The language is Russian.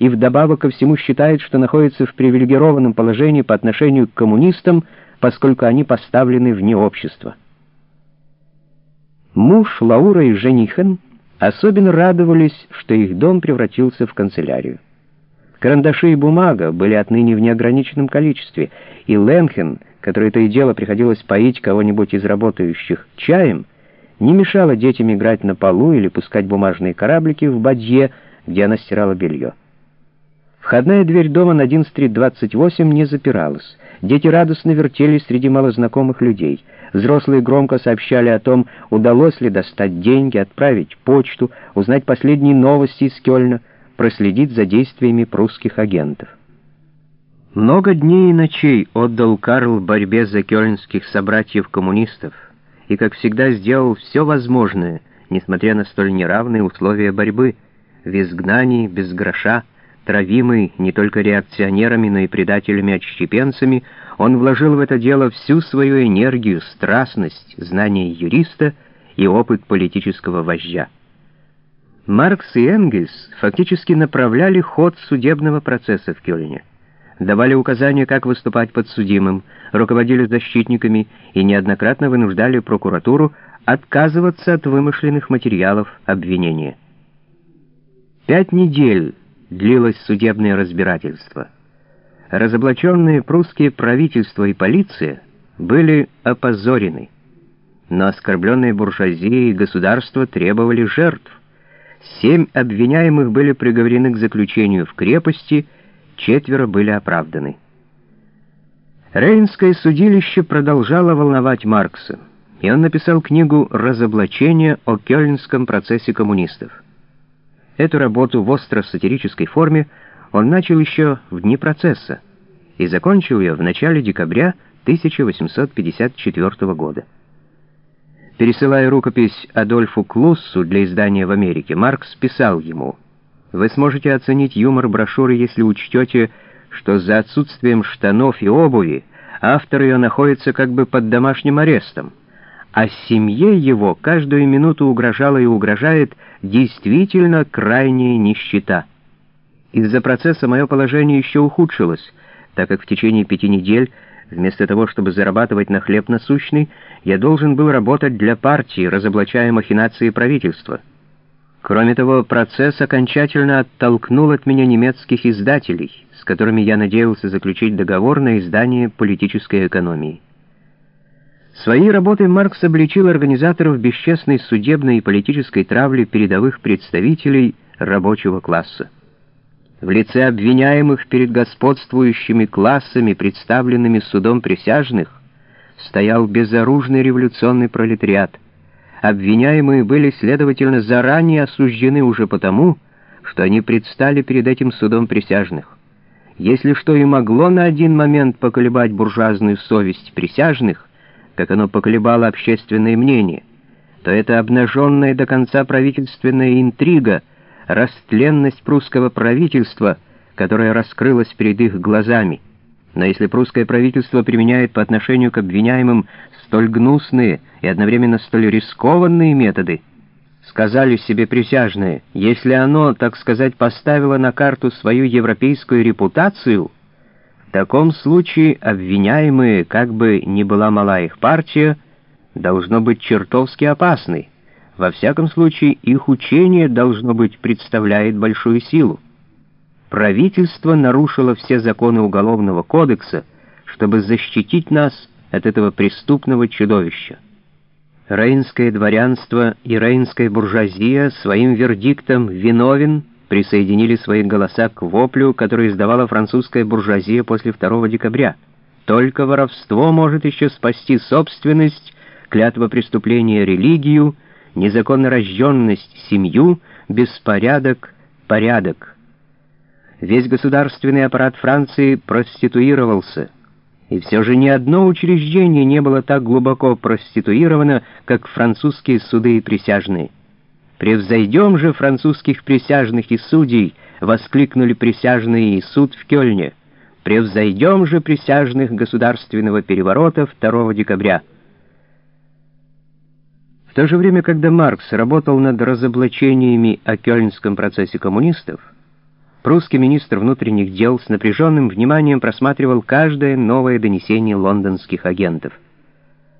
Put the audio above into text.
и вдобавок ко всему считает, что находится в привилегированном положении по отношению к коммунистам, поскольку они поставлены вне общества. Муж Лаура и Женихен особенно радовались, что их дом превратился в канцелярию. Карандаши и бумага были отныне в неограниченном количестве, и Ленхен, который то и дело приходилось поить кого-нибудь из работающих чаем, не мешала детям играть на полу или пускать бумажные кораблики в бадье, где она стирала белье. Входная дверь дома на 11-28 не запиралась. Дети радостно вертелись среди малознакомых людей. Взрослые громко сообщали о том, удалось ли достать деньги, отправить почту, узнать последние новости из Кёльна, проследить за действиями прусских агентов. Много дней и ночей отдал Карл борьбе за кёльнских собратьев-коммунистов и, как всегда, сделал все возможное, несмотря на столь неравные условия борьбы, в изгнании, без гроша, травимый не только реакционерами, но и предателями-отщепенцами, он вложил в это дело всю свою энергию, страстность, знание юриста и опыт политического вождя. Маркс и Энгельс фактически направляли ход судебного процесса в Кёльне, давали указания, как выступать подсудимым, руководили защитниками и неоднократно вынуждали прокуратуру отказываться от вымышленных материалов обвинения. Пять недель длилось судебное разбирательство. Разоблаченные прусские правительство и полиция были опозорены, но оскорбленные буржуазия и государство требовали жертв. Семь обвиняемых были приговорены к заключению в крепости, четверо были оправданы. Рейнское судилище продолжало волновать Маркса, и он написал книгу «Разоблачение о кёльнском процессе коммунистов». Эту работу в остро-сатирической форме он начал еще в дни процесса и закончил ее в начале декабря 1854 года. Пересылая рукопись Адольфу Клуссу для издания в Америке, Маркс писал ему «Вы сможете оценить юмор брошюры, если учтете, что за отсутствием штанов и обуви автор ее находится как бы под домашним арестом» а семье его каждую минуту угрожала и угрожает действительно крайняя нищета. Из-за процесса мое положение еще ухудшилось, так как в течение пяти недель, вместо того, чтобы зарабатывать на хлеб насущный, я должен был работать для партии, разоблачая махинации правительства. Кроме того, процесс окончательно оттолкнул от меня немецких издателей, с которыми я надеялся заключить договор на издание политической экономии. Своей работой Маркс обличил организаторов бесчестной судебной и политической травли передовых представителей рабочего класса. В лице обвиняемых перед господствующими классами, представленными судом присяжных, стоял безоружный революционный пролетариат. Обвиняемые были, следовательно, заранее осуждены уже потому, что они предстали перед этим судом присяжных. Если что и могло на один момент поколебать буржуазную совесть присяжных, как оно поколебало общественное мнение, то это обнаженная до конца правительственная интрига, растленность прусского правительства, которая раскрылась перед их глазами. Но если прусское правительство применяет по отношению к обвиняемым столь гнусные и одновременно столь рискованные методы, сказали себе присяжные, если оно, так сказать, поставило на карту свою европейскую репутацию — в таком случае обвиняемые, как бы ни была мала их партия, должно быть чертовски опасны. Во всяком случае, их учение, должно быть, представляет большую силу. Правительство нарушило все законы Уголовного кодекса, чтобы защитить нас от этого преступного чудовища. Рейнское дворянство и рейнская буржуазия своим вердиктом «виновен» присоединили свои голоса к воплю, который издавала французская буржуазия после 2 декабря. Только воровство может еще спасти собственность, клятва преступления религию, незаконно рожденность семью, беспорядок, порядок. Весь государственный аппарат Франции проституировался, и все же ни одно учреждение не было так глубоко проституировано, как французские суды и присяжные. «Превзойдем же французских присяжных и судей!» — воскликнули присяжные и суд в Кёльне. «Превзойдем же присяжных государственного переворота 2 декабря!» В то же время, когда Маркс работал над разоблачениями о кёльнском процессе коммунистов, прусский министр внутренних дел с напряженным вниманием просматривал каждое новое донесение лондонских агентов —